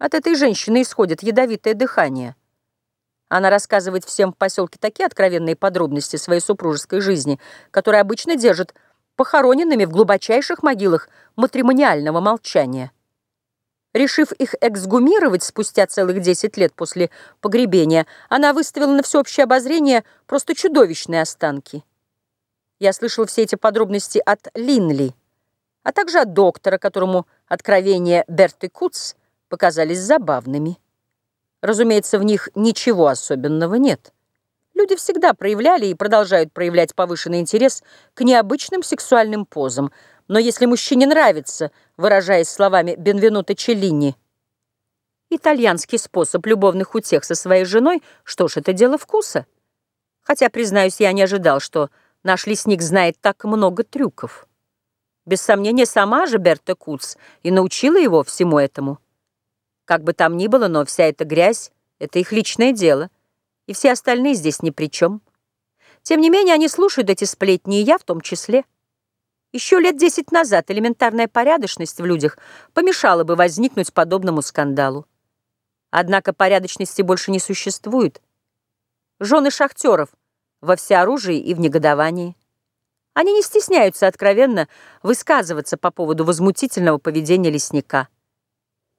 От этой женщины исходит ядовитое дыхание. Она рассказывает всем в поселке такие откровенные подробности своей супружеской жизни, которые обычно держат похороненными в глубочайших могилах матримониального молчания. Решив их эксгумировать спустя целых 10 лет после погребения, она выставила на всеобщее обозрение просто чудовищные останки. Я слышал все эти подробности от Линли, а также от доктора, которому откровения Берты Куц показались забавными. Разумеется, в них ничего особенного нет. Люди всегда проявляли и продолжают проявлять повышенный интерес к необычным сексуальным позам, но если мужчине нравится, выражаясь словами Бенвенуто Челлини, итальянский способ любовных утех со своей женой, что ж, это дело вкуса. Хотя, признаюсь, я не ожидал, что наш лесник знает так много трюков. Без сомнения, сама же Берта Куц и научила его всему этому. Как бы там ни было, но вся эта грязь — это их личное дело, и все остальные здесь ни при чем. Тем не менее, они слушают эти сплетни, и я в том числе. Еще лет десять назад элементарная порядочность в людях помешала бы возникнуть подобному скандалу. Однако порядочности больше не существует. Жены шахтеров во всеоружии и в негодовании. Они не стесняются откровенно высказываться по поводу возмутительного поведения лесника.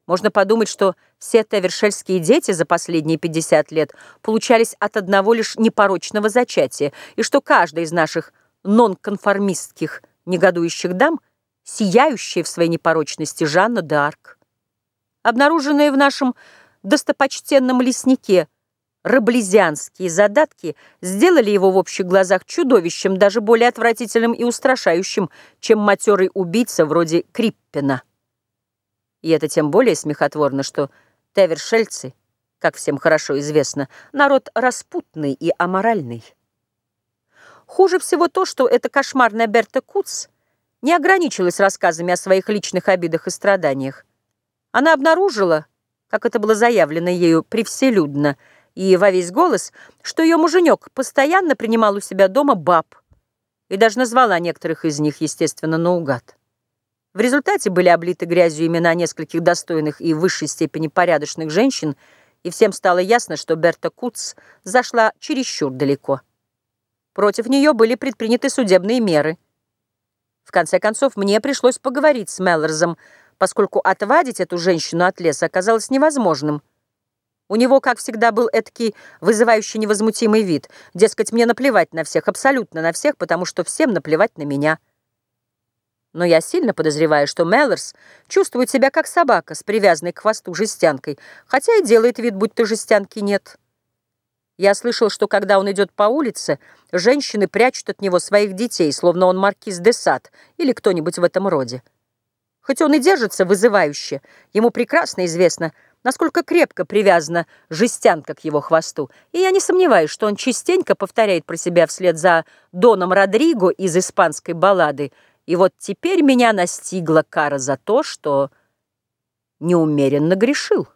Можно подумать, что все тавершельские дети за последние 50 лет получались от одного лишь непорочного зачатия, и что каждая из наших нонконформистских негодующих дам сияющая в своей непорочности Жанна д'Арк. Обнаруженные в нашем достопочтенном леснике раблезианские задатки сделали его в общих глазах чудовищем, даже более отвратительным и устрашающим, чем матерый убийца вроде Криппена. И это тем более смехотворно, что тевершельцы, как всем хорошо известно, народ распутный и аморальный. Хуже всего то, что эта кошмарная Берта Куц не ограничилась рассказами о своих личных обидах и страданиях. Она обнаружила, как это было заявлено ею превселюдно и во весь голос, что ее муженек постоянно принимал у себя дома баб и даже назвала некоторых из них, естественно, наугад. В результате были облиты грязью имена нескольких достойных и в высшей степени порядочных женщин, и всем стало ясно, что Берта Куц зашла чересчур далеко. Против нее были предприняты судебные меры. В конце концов, мне пришлось поговорить с Меллорзом, поскольку отвадить эту женщину от леса оказалось невозможным. У него, как всегда, был эдакий вызывающий невозмутимый вид. Дескать, мне наплевать на всех, абсолютно на всех, потому что всем наплевать на меня. Но я сильно подозреваю, что Меллорс чувствует себя как собака с привязанной к хвосту жестянкой, хотя и делает вид, будто жестянки нет. Я слышал, что когда он идет по улице, женщины прячут от него своих детей, словно он маркиз де Сад или кто-нибудь в этом роде. Хоть он и держится вызывающе, ему прекрасно известно, насколько крепко привязана жестянка к его хвосту, и я не сомневаюсь, что он частенько повторяет про себя вслед за Доном Родриго из испанской баллады — и вот теперь меня настигла кара за то, что неумеренно грешил.